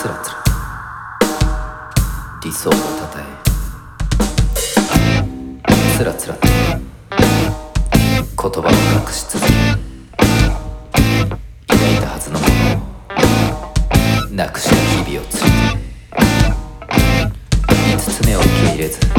つらつら理想をたたえ。つらつら言葉を隠し続け。抱いたはずのものを。なくした日々をついて。5つ目を受け入れず。